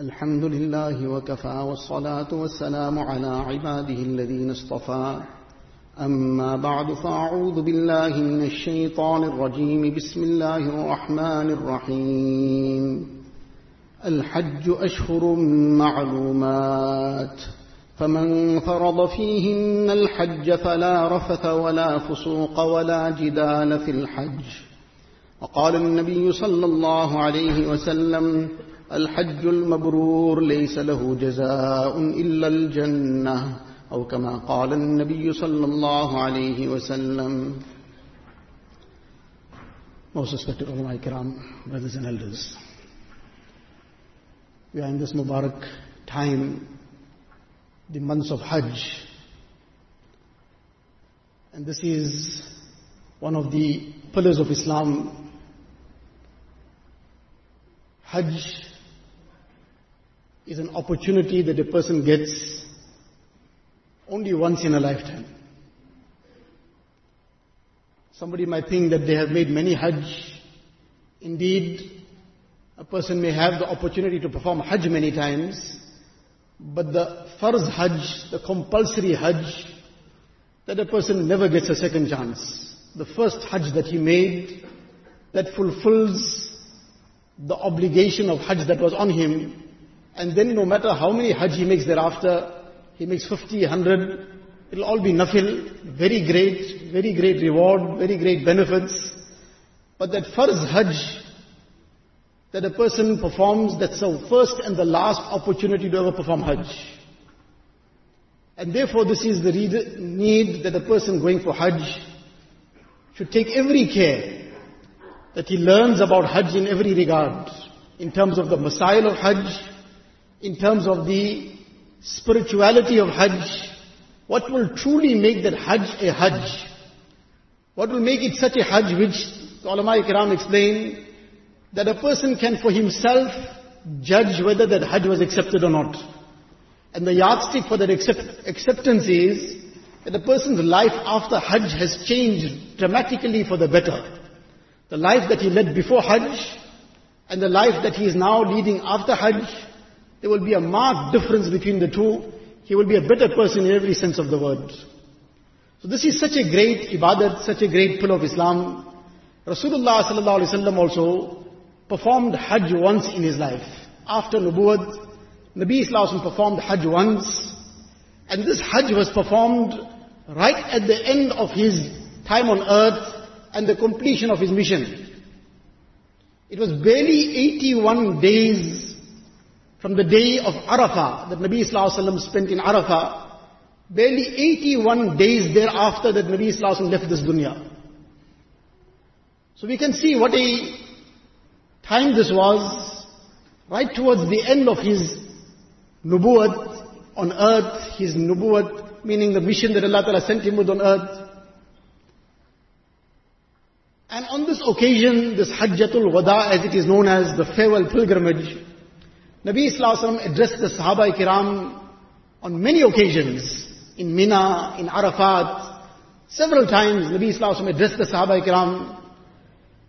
الحمد لله وكفى والصلاة والسلام على عباده الذين اصطفى. أما بعد فأعوذ بالله من الشيطان الرجيم. بسم الله الرحمن الرحيم. الحج أشهر معلومات. فمن فرض فيهن الحج فلا رفث ولا فسوق ولا جدال في الحج. وقال النبي صلى الله عليه وسلم الحج المبرور ليس له جزاء إلا الجنة أو كما قال النبي صلى الله عليه وسلم Most respected ulama kiram, brothers and elders. We are in this Mubarak time, the months of Hajj. And this is one of the pillars of Islam. Hajj is an opportunity that a person gets only once in a lifetime. Somebody might think that they have made many Hajj. Indeed, a person may have the opportunity to perform Hajj many times, but the Farz Hajj, the compulsory Hajj, that a person never gets a second chance. The first Hajj that he made, that fulfills the obligation of Hajj that was on him, and then no matter how many Hajj he makes thereafter, he makes 50, 100, it'll all be nafil, very great, very great reward, very great benefits. But that farz Hajj, that a person performs, that's the first and the last opportunity to ever perform Hajj. And therefore this is the need that a person going for Hajj should take every care that he learns about Hajj in every regard, in terms of the masail of Hajj, in terms of the spirituality of Hajj, what will truly make that Hajj a Hajj? What will make it such a Hajj which the ulama ikram explain that a person can for himself judge whether that Hajj was accepted or not. And the yardstick for that accept, acceptance is that a person's life after Hajj has changed dramatically for the better. The life that he led before Hajj and the life that he is now leading after Hajj there will be a marked difference between the two. He will be a better person in every sense of the word. So this is such a great ibadat, such a great pillar of Islam. Rasulullah sallallahu alaihi wasallam also performed Hajj once in his life. After Nubuwwat, Nabi Islam performed Hajj once. And this Hajj was performed right at the end of his time on earth and the completion of his mission. It was barely 81 days from the day of Arafah that Nabi Wasallam spent in Arafah, barely 81 days thereafter that Nabi Wasallam left this dunya. So we can see what a time this was, right towards the end of his nubuwwat on earth, his nubuwwat, meaning the mission that Allah Ta'ala sent him with on earth. And on this occasion, this Hajjatul Wada as it is known as the farewell pilgrimage, Nabi Wasallam addressed the Sahaba Kiram on many occasions, in Mina, in Arafat. Several times Nabi Wasallam addressed the Sahaba Kiram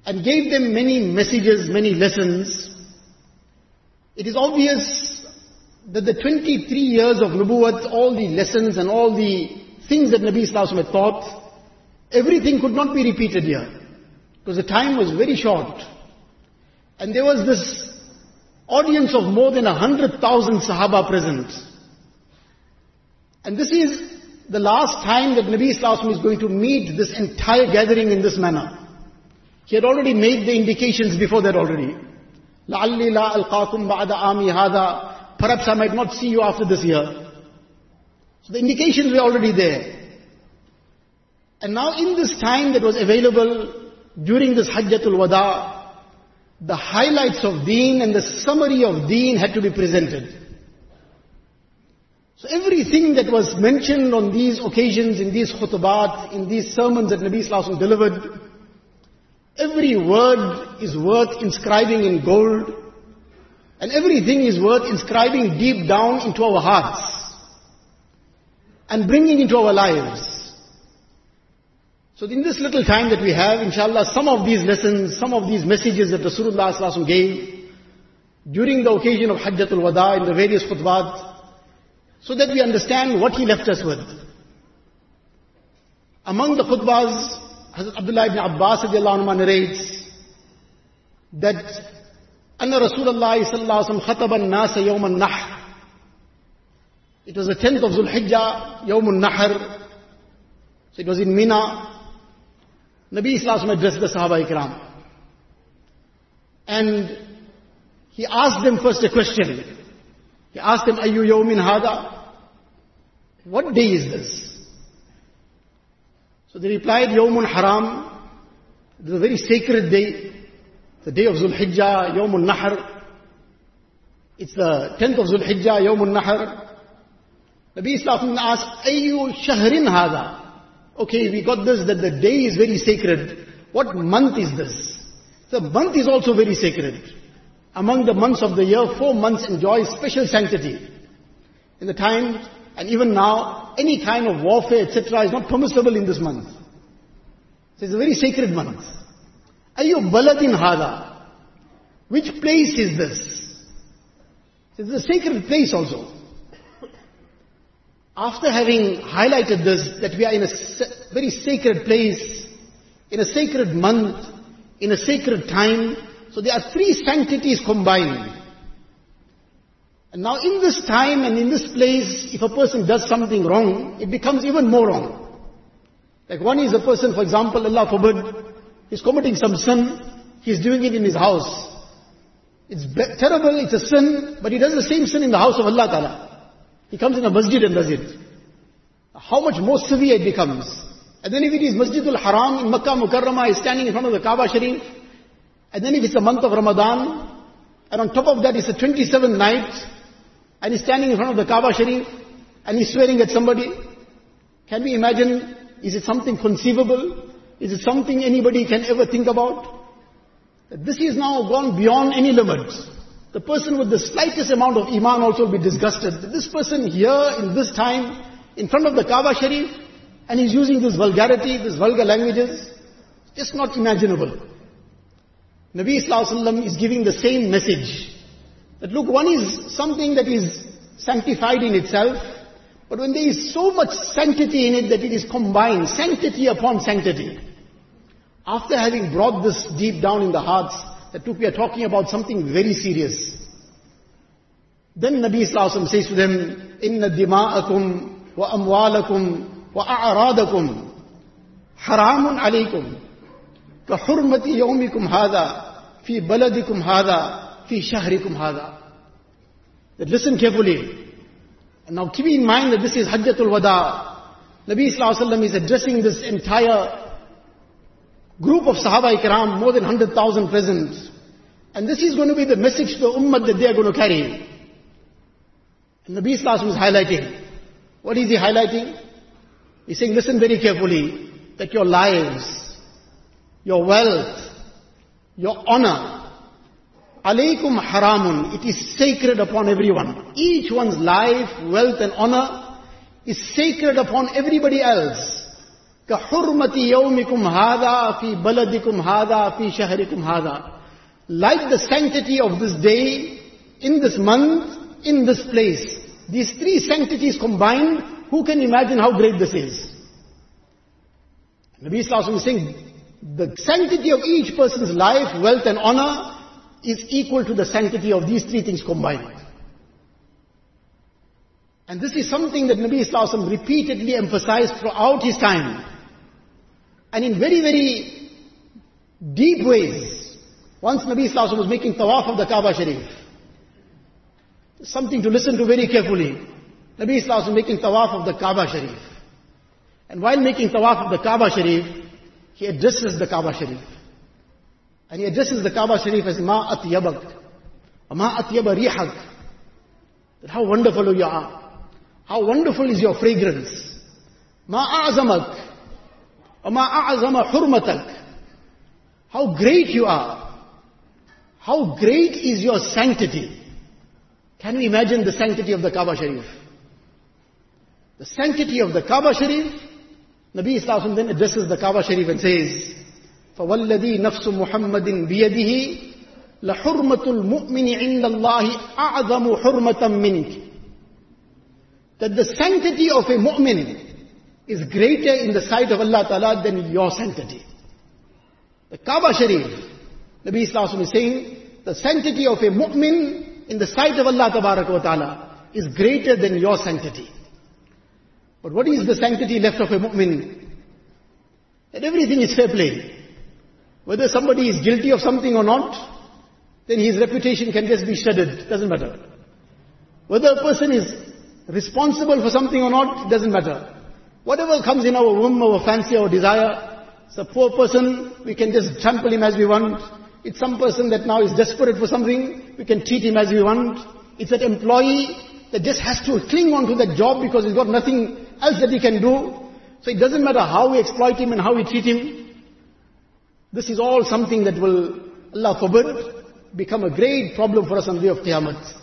and gave them many messages, many lessons. It is obvious that the 23 years of Nubuwwat, all the lessons and all the things that Nabi Wasallam had taught, everything could not be repeated here. Because the time was very short. And there was this audience of more than a hundred thousand Sahaba present. And this is the last time that Nabi Islam is going to meet this entire gathering in this manner. He had already made the indications before that already. لَعَلِّي لَا أَلْقَاكُمْ بَعْدَ آمِ هَذَا Perhaps I might not see you after this year. So the indications were already there. And now in this time that was available during this Hajjatul Wada, the highlights of deen and the summary of deen had to be presented. So everything that was mentioned on these occasions, in these khutbat, in these sermons that Nabi Sallallahu delivered, every word is worth inscribing in gold, and everything is worth inscribing deep down into our hearts, and bringing into our lives. So in this little time that we have, inshallah, some of these lessons, some of these messages that Rasulullah gave, during the occasion of Hajjatul Wada in the various khutbat, so that we understand what he left us with. Among the khutbahs, Hazrat Abdullah ibn Abbas anhu narrates that Anna Rasulullah sallallahu wasallam khataba an-nas yawm an-nahr. It was the 10th of Zulhijjah, Yawm al-Nahr. So it was in Mina. Nabi Sallallahu addressed the Sahaba Ikram. And he asked them first a question. He asked them, Ayu yawmin hada? What day is this? So they replied, Yawmun haram. It is a very sacred day. The day of Zulhijjah, Yawmun Nahr. It's the 10th of Zulhijjah, Yawmun Nahr. Nabi Islam asked, Ayu shahrin hada? Okay, we got this, that the day is very sacred. What month is this? The month is also very sacred. Among the months of the year, four months enjoy special sanctity. In the time, and even now, any kind of warfare, etc., is not permissible in this month. So it's a very sacred month. Ayu baladin hada? Which place is this? It's a sacred place also. After having highlighted this, that we are in a very sacred place, in a sacred month, in a sacred time, so there are three sanctities combined. And now in this time and in this place, if a person does something wrong, it becomes even more wrong. Like one is a person, for example, Allah forbid, he's committing some sin, he's doing it in his house. It's terrible, it's a sin, but he does the same sin in the house of Allah Ta'ala. He comes in a masjid and does it. How much more severe it becomes. And then if it is Masjidul Haram in Makkah Mukarramah, he's standing in front of the Kaaba Sharif. And then if it's the month of Ramadan, and on top of that it's the 27th night, and he's standing in front of the Kaaba Sharif, and he's swearing at somebody. Can we imagine, is it something conceivable? Is it something anybody can ever think about? This is now gone beyond any limits. The person with the slightest amount of iman also will be disgusted. This person here in this time, in front of the Kaaba Sharif, and he's using this vulgarity, this vulgar languages, just not imaginable. Nabi Sallallahu is giving the same message. That look, one is something that is sanctified in itself, but when there is so much sanctity in it that it is combined, sanctity upon sanctity. After having brought this deep down in the hearts, that we are talking about something very serious. Then Nabi Sallallahu says to them, Inna dima'akum wa amwalakum wa a'radakum haramun alaykum ka hurmati yawmikum hadha fi baladikum hadha fi shahrikum hadha. That listen carefully. And now keep in mind that this is Hajjatul Wada. Nabi Sallallahu is addressing this entire group of Sahaba Ikram, more than 100,000 present. And this is going to be the message to the Ummah that they are going to carry. And Nabi Sallallahu is highlighting. What is he highlighting? He's saying, listen very carefully, that your lives, your wealth, your honor, alaykum haramun, it is sacred upon everyone. Each one's life, wealth and honor is sacred upon everybody else. كحرمة يومكم هذا في بلدكم هذا في شهركم هذا like the sanctity of this day in this month in this place these three sanctities combined who can imagine how great this is Nabi Sallallahu is saying the sanctity of each person's life wealth and honor is equal to the sanctity of these three things combined and this is something that Nabi Sallallahu repeatedly emphasized throughout his time and in very, very deep ways. Once Nabi Sallallahu was making tawaf of the Kaaba Sharif. Something to listen to very carefully. Nabi Sallallahu was making tawaf of the Kaaba Sharif. And while making tawaf of the Kaaba Sharif, he addresses the Kaaba Sharif. And he addresses the Kaaba Sharif as Ma atyabak. Ma atyaba rihak. That how wonderful you are. How wonderful is your fragrance. Ma a'zamak. وَمَا أَعْظَمَ حُرْمَتَكَ How great you are. How great is your sanctity. Can you imagine the sanctity of the Kaaba Sharif? The sanctity of the Kaaba Sharif, Nabi Islam then addresses the Kaaba Sharif and says, فَوَالَّذِي نَفْسُ مُحَمَّدٍ بِيَدِهِ لَحُرْمَةُ الْمُؤْمِنِ عِنْدَ اللَّهِ أَعْظَمُ حُرْمَةً مِنْكِ That the sanctity of a mu'min is greater in the sight of Allah Ta'ala than your sanctity. The Kaaba Sharif, Nabi Islam is saying, the sanctity of a mu'min in the sight of Allah Ta'ala is greater than your sanctity. But what is the sanctity left of a mu'min? That everything is fair play. Whether somebody is guilty of something or not, then his reputation can just be shredded. Doesn't matter. Whether a person is responsible for something or not, doesn't matter. Whatever comes in our womb, our fancy, our desire, it's a poor person, we can just trample him as we want. It's some person that now is desperate for something, we can treat him as we want. It's that employee that just has to cling on to that job because he's got nothing else that he can do. So it doesn't matter how we exploit him and how we treat him. This is all something that will, Allah forbid, become a great problem for us on the day of Qiyamah.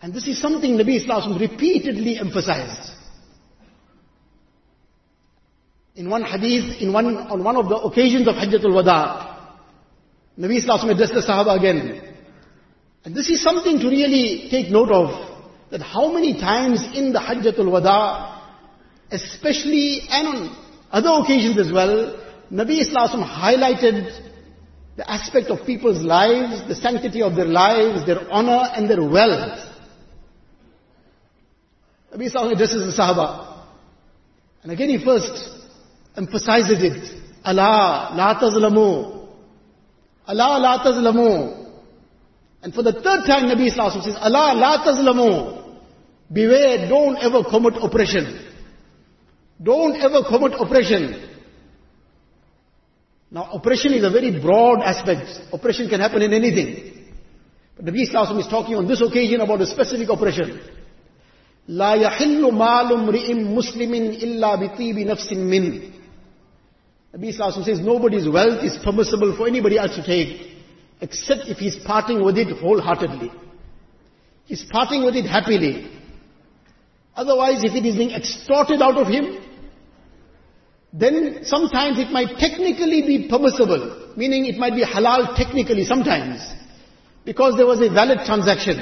And this is something Nabi Islam repeatedly emphasized. In one hadith, in one, on one of the occasions of Hajjatul Wada, Nabi Islam addressed the Sahaba again. And this is something to really take note of, that how many times in the Hajjatul Wada, especially and on other occasions as well, Nabi Islam highlighted the aspect of people's lives, the sanctity of their lives, their honor and their wealth. Nabi Islam addresses the Sahaba. And again he first emphasizes it. Allah, la tazlamu. Allah, la tazlamu. And for the third time Nabi Islam says, Allah, la tazlamu. Beware, don't ever commit oppression. Don't ever commit oppression. Now oppression is a very broad aspect. Oppression can happen in anything. But Nabi Islam is talking on this occasion about a specific oppression. لا يحل مال امرئ مسلم إلا بطيب نفس من Nabi Islam says nobody's wealth is permissible for anybody else to take except if he's parting with it wholeheartedly. He's parting with it happily. Otherwise, if it is being extorted out of him, then sometimes it might technically be permissible, meaning it might be halal technically sometimes, because there was a valid transaction.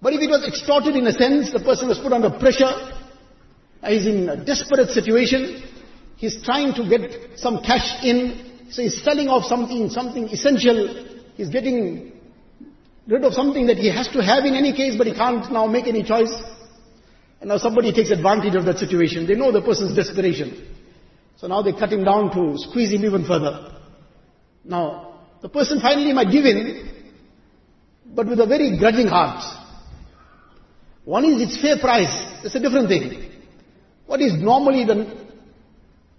But if it was extorted in a sense, the person was put under pressure, is in a desperate situation, He's trying to get some cash in, so he's selling off something, something essential. He's getting rid of something that he has to have in any case, but he can't now make any choice. And now somebody takes advantage of that situation. They know the person's desperation. So now they cut him down to squeeze him even further. Now, the person finally might give in, but with a very grudging heart. One is its fair price. That's a different thing. What is normally the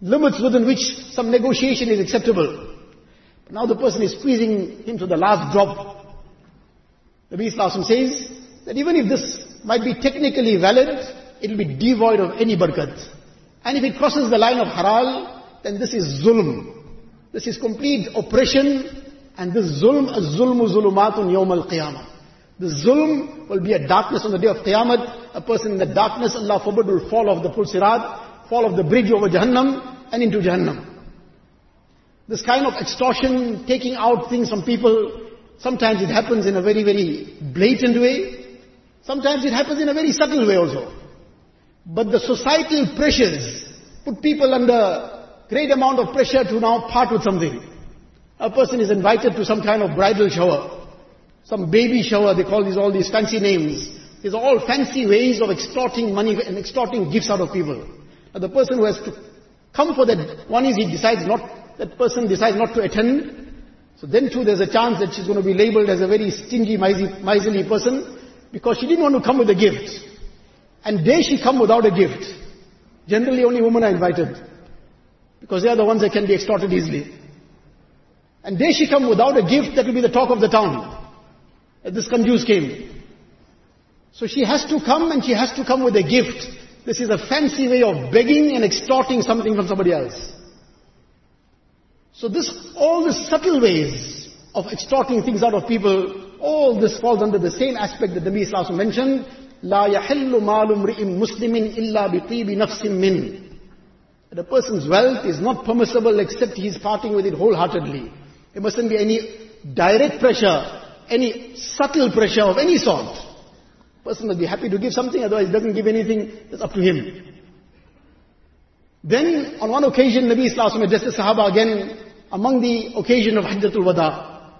limits within which some negotiation is acceptable. But now the person is squeezing him to the last drop. Nabi Islam says that even if this might be technically valid, it will be devoid of any barakat. And if it crosses the line of halal, then this is zulm. This is complete oppression, and this zulm, az-zulmu zulumatun yawm al-qiyamah. The zulm will be a darkness on the day of Qiyamah. A person in the darkness, Allah forbid, will fall off the pul sirat, fall off the bridge over Jahannam, and into Jahannam. This kind of extortion, taking out things from people, sometimes it happens in a very, very blatant way. Sometimes it happens in a very subtle way also. But the societal pressures put people under great amount of pressure to now part with something. A person is invited to some kind of bridal shower, some baby shower, they call these all these fancy names. These are all fancy ways of extorting money and extorting gifts out of people. The person who has to come for that. One is he decides not, that person decides not to attend. So then too there's a chance that she's going to be labeled as a very stingy, miserly person because she didn't want to come with a gift. And dare she come without a gift. Generally only women are invited because they are the ones that can be extorted easily. And dare she come without a gift, that will be the talk of the town. That this conjus came. So she has to come and she has to come with a gift. This is a fancy way of begging and extorting something from somebody else. So this, all the subtle ways of extorting things out of people, all this falls under the same aspect that the Nabi Islam mentioned. لا يحل مال امرئ مسلم إلا بطيب نفس من. That a person's wealth is not permissible except he is parting with it wholeheartedly. There mustn't be any direct pressure, any subtle pressure of any sort. Person must be happy to give something, otherwise he doesn't give anything, it's up to him. Then, on one occasion, Nabi Sallallahu addressed the Sahaba again, among the occasion of Hajjatul Wada.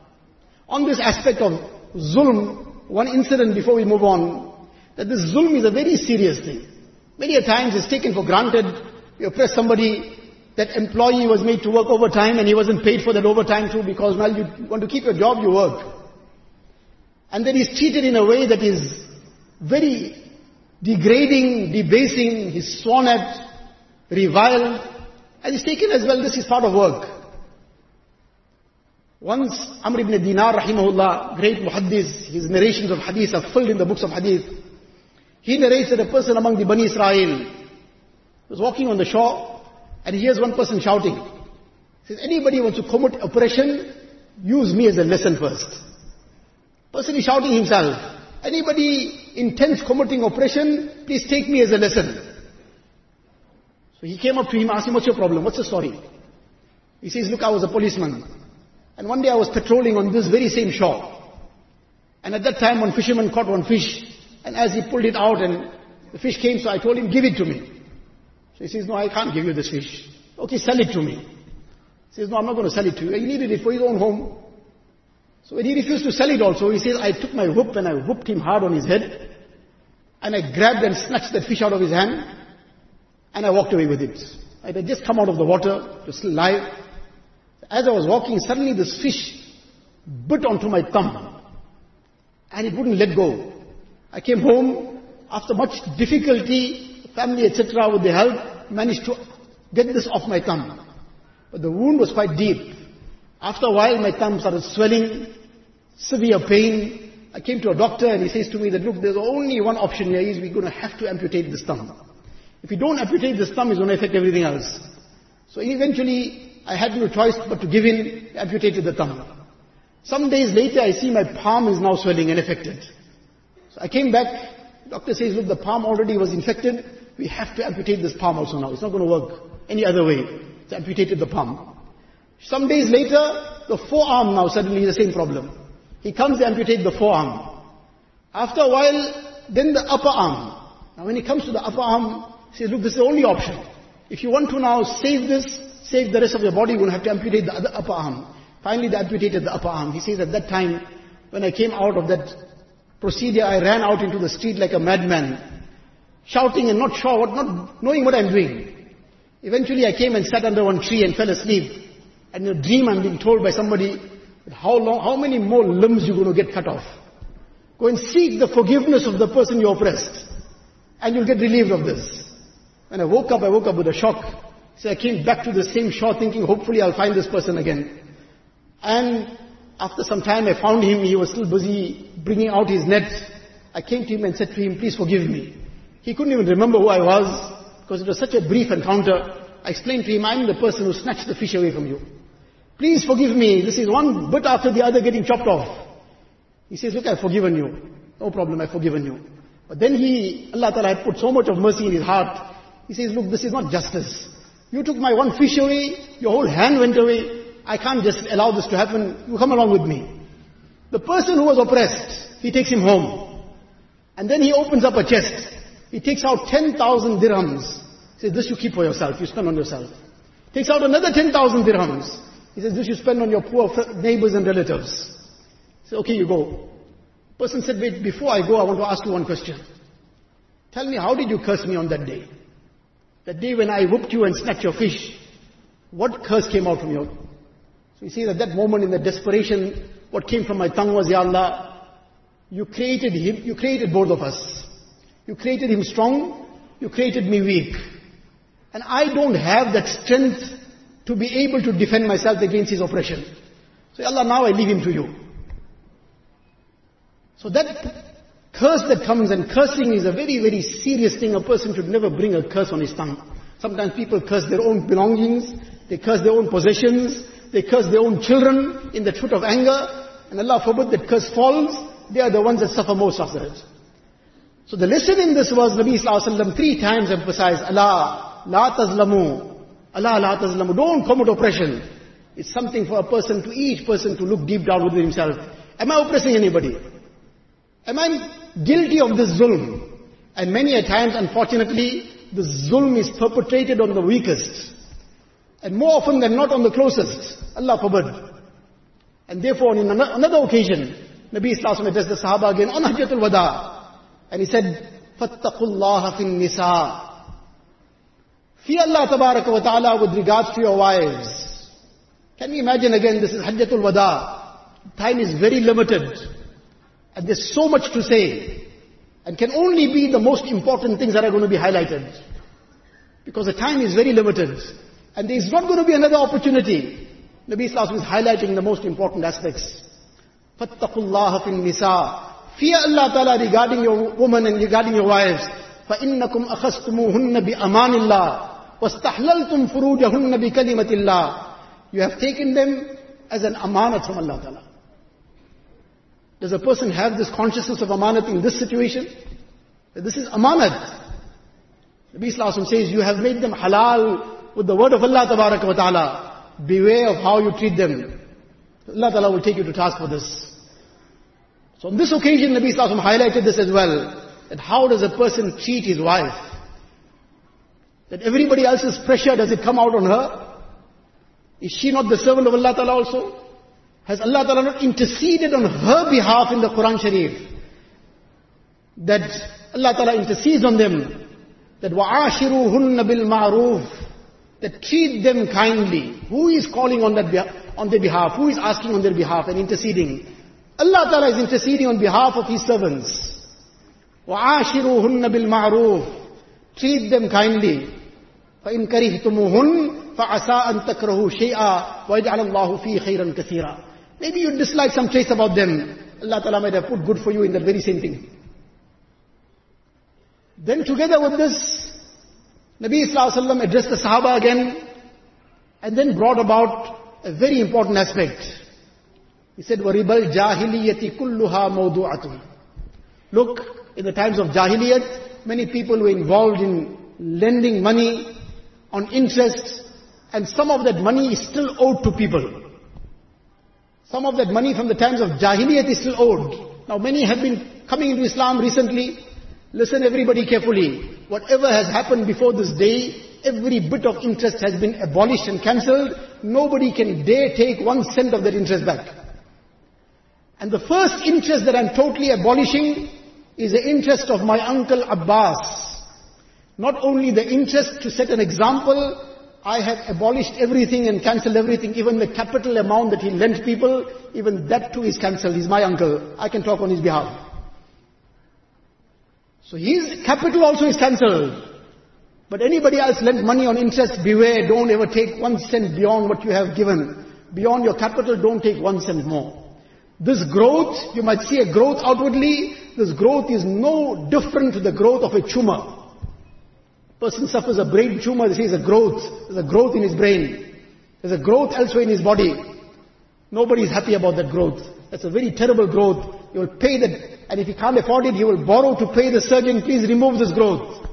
On this aspect of zulm, one incident before we move on, that this zulm is a very serious thing. Many a times it's taken for granted, you oppress somebody, that employee was made to work overtime and he wasn't paid for that overtime too because now you want to keep your job, you work. And then he's treated in a way that is very degrading, debasing, he's sworn at, reviled, and he's taken as well, this is part of work. Once Amr ibn Dinar rahimahullah, great muhaddis, his narrations of hadith are filled in the books of hadith. He narrates that a person among the Bani Israel was walking on the shore and he hears one person shouting. Says, anybody wants to commit oppression, use me as a lesson first. Person is shouting himself. Anybody intends committing oppression, please take me as a lesson. So he came up to him, asked him, what's your problem? What's the story? He says, look, I was a policeman. And one day I was patrolling on this very same shore. And at that time one fisherman caught one fish. And as he pulled it out and the fish came, so I told him, give it to me. So he says, no, I can't give you this fish. Okay, sell it to me. He says, no, I'm not going to sell it to you. He needed it for his own home. So when he refused to sell it also, he says, I took my whip and I whooped him hard on his head. And I grabbed and snatched that fish out of his hand. And I walked away with it. I had just come out of the water, it was still live. As I was walking, suddenly this fish bit onto my thumb. And it wouldn't let go. I came home, after much difficulty, family etc. with the help, managed to get this off my thumb. But the wound was quite deep. After a while, my thumb started swelling, severe pain. I came to a doctor and he says to me that, look, there's only one option here is we're going to have to amputate this thumb. If we don't amputate this thumb, it's going to affect everything else. So eventually, I had no choice but to give in, amputated the thumb. Some days later, I see my palm is now swelling and affected. So I came back, doctor says, look, the palm already was infected, we have to amputate this palm also now. It's not going to work any other way. It's amputated the palm. Some days later, the forearm now suddenly the same problem. He comes to amputate the forearm. After a while, then the upper arm. Now when he comes to the upper arm, he says, look, this is the only option. If you want to now save this, save the rest of your body, you're going to have to amputate the other upper arm. Finally, they amputated the upper arm. He says, at that time, when I came out of that procedure, I ran out into the street like a madman, shouting and not sure what, not knowing what I'm doing. Eventually, I came and sat under one tree and fell asleep. And in a dream I'm being told by somebody, how long, how many more limbs you're going to get cut off. Go and seek the forgiveness of the person you oppressed. And you'll get relieved of this. When I woke up, I woke up with a shock. So I came back to the same shore thinking, hopefully I'll find this person again. And after some time I found him, he was still busy bringing out his net. I came to him and said to him, please forgive me. He couldn't even remember who I was, because it was such a brief encounter. I explained to him, I'm the person who snatched the fish away from you. Please forgive me. This is one bit after the other getting chopped off. He says, look, I've forgiven you. No problem, I've forgiven you. But then he, Allah Ta'ala had put so much of mercy in his heart. He says, look, this is not justice. You took my one fish away, your whole hand went away. I can't just allow this to happen. You come along with me. The person who was oppressed, he takes him home. And then he opens up a chest. He takes out 10,000 dirhams. He says, this you keep for yourself, you spend on yourself. Takes out another 10,000 dirhams. He says, this you spend on your poor neighbors and relatives. He says, okay, you go. Person said, wait, before I go, I want to ask you one question. Tell me, how did you curse me on that day? That day when I whooped you and snatched your fish. What curse came out from you? So you see, at that moment in the desperation, what came from my tongue was, Ya Allah, you created him, you created both of us. You created him strong, you created me weak. And I don't have that strength to be able to defend myself against his oppression. So Allah, now I leave him to you. So that curse that comes and cursing is a very, very serious thing. A person should never bring a curse on his tongue. Sometimes people curse their own belongings, they curse their own possessions, they curse their own children in the fit of anger, and Allah forbid that curse falls, they are the ones that suffer most after it. So the lesson in this was Nabi Sallallahu three times emphasized, Allah, la tazlamu, Allah la tazlamu, don't commit oppression. It's something for a person to, each person to look deep down within himself. Am I oppressing anybody? Am I guilty of this zulm? And many a times, unfortunately, the zulm is perpetrated on the weakest. And more often than not on the closest. Allah forbid. And therefore, on another occasion, Nabi Sallallahu addressed the Sahaba again on Hajjatul Wada. And he said, فَاتَّقُوا اللَّهَ فِي النِّسَاءِ Fear Allah Tabaraka wa Ta'ala with regards to your wives. Can you imagine again, this is Hajjatul Wada. Time is very limited. And there's so much to say. And can only be the most important things that are going to be highlighted. Because the time is very limited. And there is not going to be another opportunity. Nabi Sallallahu is highlighting the most important aspects. فَاتَّقُوا اللَّهَ فِي النِّسَاءِ Fear Allah Ta'ala regarding your woman and regarding your wives. فَإِنَّكُمْ أَخَذْتُمُوهُنَّ بِأَمَانِ اللَّهِ وَاسْتَحْلَلْتُمْ فُرُوجَهُنَّ بِكَلِمَةِ اللَّهِ You have taken them as an amanat from Allah Ta'ala. Does a person have this consciousness of amanat in this situation? This is amanat. Nabi Sallallahu says, you have made them halal with the word of Allah Ta'ala. Beware of how you treat them. Allah Ta'ala will take you to task for this. So on this occasion, Nabi Sallallahu highlighted this as well. That how does a person treat his wife? That everybody else's pressure, does it come out on her? Is she not the servant of Allah Ta'ala also? Has Allah Ta'ala not interceded on her behalf in the Quran Sharif? That Allah Ta'ala intercedes on them. That وَعَاشِرُوهُنَّ بِالْمَعْرُوفِ that treat them kindly. Who is calling on, that on their behalf? Who is asking on their behalf and interceding? Allah Ta'ala is interceding on behalf of His servants. وَعَاشِرُوهُنَّ بِالْمَعْرُوفِ Treat them kindly. فَإِن كَرِهْتُمُهُنْ فَعَسَىٰ أَن تَكْرَهُوا شَيْئًا وَيَجْعَلَ اللَّهُ فِي خَيْرًا كَثِيرًا Maybe you dislike some traits about them. Allah Ta'ala might have put good for you in that very same thing. Then together with this, Nabi Wasallam addressed the Sahaba again and then brought about a very important aspect. He said, وَرِبَ الْجَاهِلِيَّةِ كُلُّهَا مَوْضُعَةٌ Look, in the times of Jahiliyat, many people were involved in lending money on interest and some of that money is still owed to people. Some of that money from the times of Jahiliyat is still owed. Now many have been coming into Islam recently Listen everybody carefully. Whatever has happened before this day, every bit of interest has been abolished and cancelled. Nobody can dare take one cent of that interest back. And the first interest that I'm totally abolishing is the interest of my uncle Abbas. Not only the interest to set an example, I have abolished everything and cancelled everything, even the capital amount that he lent people, even that too is cancelled. He's my uncle. I can talk on his behalf. So his capital also is cancelled. But anybody else lent money on interest, beware, don't ever take one cent beyond what you have given. Beyond your capital, don't take one cent more. This growth, you might see a growth outwardly, this growth is no different to the growth of a tumor. Person suffers a brain tumor, they say it's a growth. There's a growth in his brain. There's a growth elsewhere in his body. Nobody is happy about that growth. That's a very terrible growth. You will pay that and if he can't afford it, he will borrow to pay the surgeon, please remove this growth.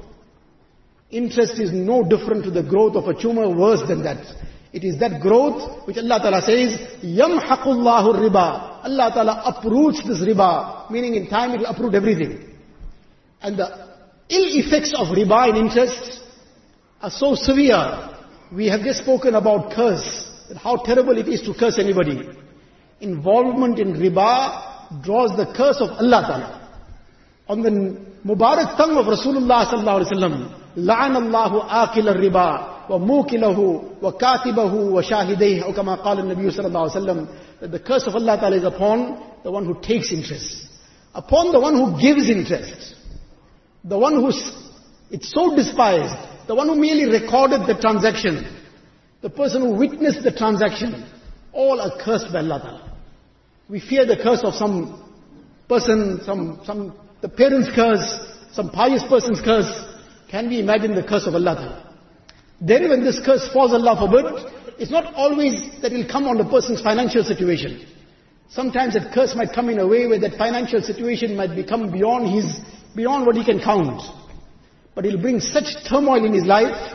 Interest is no different to the growth of a tumor, worse than that. It is that growth which Allah Ta'ala says, يَمْحَقُ اللَّهُ riba. Allah Ta'ala uproots this riba, meaning in time it will uproot everything. And the ill effects of riba in interest are so severe. We have just spoken about curse, and how terrible it is to curse anybody. Involvement in riba draws the curse of Allah Ta'ala. On the Mubarak tongue of Rasulullah Sallallahu Alaihi Wasallam, لعن الله آكل الربا وموكله وكاتبه وشاهديه أو كما قال النبي صلى الله عليه وسلم that the curse of Allah Ta'ala is upon the one who takes interest, upon the one who gives interest, the one who's, it's so despised, the one who merely recorded the transaction, the person who witnessed the transaction, all are cursed by Allah. We fear the curse of some person, some, some, the parent's curse, some pious person's curse. Can we imagine the curse of Allah? Then when this curse falls, Allah forbid, it's not always that it will come on the person's financial situation. Sometimes that curse might come in a way where that financial situation might become beyond his, beyond what he can count. But it'll bring such turmoil in his life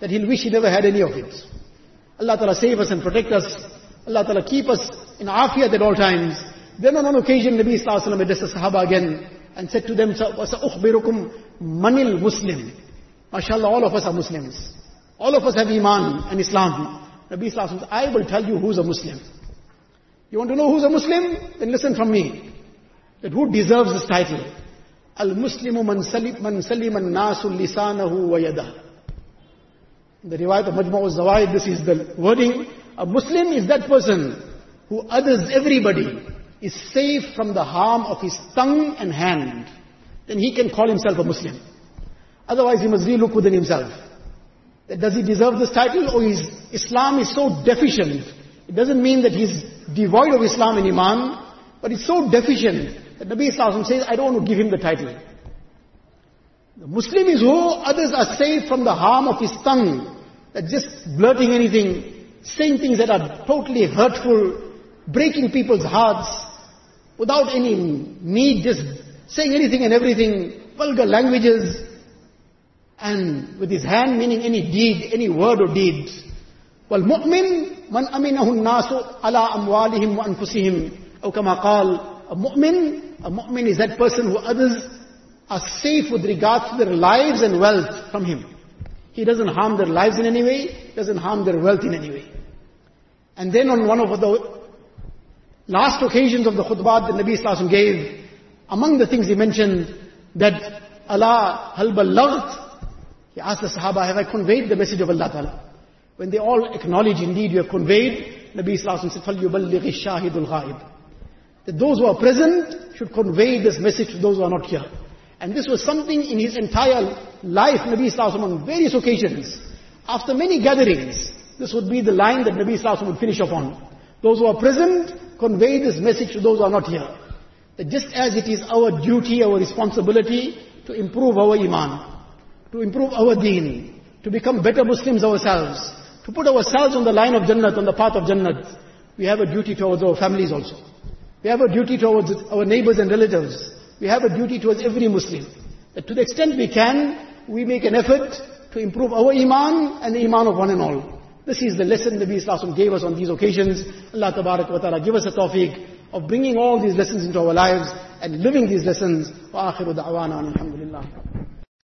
that he'll wish he never had any of it. Allah Ta'ala save us and protect us. Allah Ta'ala keep us in afiyat at all times. Then on one occasion, Nabi Sallallahu Alaihi Wasallam addressed the Sahaba again and said to them, وَسَأُخْبِرُكُمْ manil Muslim. MashaAllah, all of us are Muslims. All of us have Iman and Islam. Nabi Sallallahu Alaihi Wasallam, I will tell you who's a Muslim. You want to know who's a Muslim? Then listen from me. That who deserves this title? The riwayat of Majmu' al-Zawaid, this is the wording. A Muslim is that person who others, everybody, is safe from the harm of his tongue and hand. Then he can call himself a Muslim. Otherwise he must relook within himself. Does he deserve this title or his Islam is so deficient? It doesn't mean that he's devoid of Islam and Iman, but it's so deficient that Nabi Sallallahu says, I don't want to give him the title. The Muslim is who others are saved from the harm of his tongue, that just blurting anything, saying things that are totally hurtful, breaking people's hearts, without any need, just saying anything and everything, vulgar languages, and with his hand meaning any deed, any word or deed. والمؤمن من أمنه الناس على أموالهم وأنفسهم أو كما قال a mu'min, a mu'min is that person who others are safe with regards to their lives and wealth from him. He doesn't harm their lives in any way, doesn't harm their wealth in any way. And then on one of the last occasions of the khutbah that Nabi Sallallahu gave, among the things he mentioned that Allah hal ballaght, he asked the Sahaba, have I conveyed the message of Allah Ta'ala? When they all acknowledge indeed you have conveyed, Nabi Sallallahu said, فَلْيُبَلِّغِ الشَّاهِدُ الْغَائِبُ that those who are present should convey this message to those who are not here. And this was something in his entire life, Nabi Sallallahu on various occasions. After many gatherings, this would be the line that Nabi Sallallahu would finish upon. Those who are present, convey this message to those who are not here. That just as it is our duty, our responsibility to improve our iman, to improve our deen, to become better Muslims ourselves, to put ourselves on the line of Jannat, on the path of Jannat, we have a duty towards our families also. We have a duty towards our neighbors and relatives. We have a duty towards every Muslim. That to the extent we can, we make an effort to improve our iman and the iman of one and all. This is the lesson Nabi Islam gave us on these occasions. Allah Tabarak wa Ta'ala give us a tawfiq of bringing all these lessons into our lives and living these lessons. وآخر دعوانا الحمد لله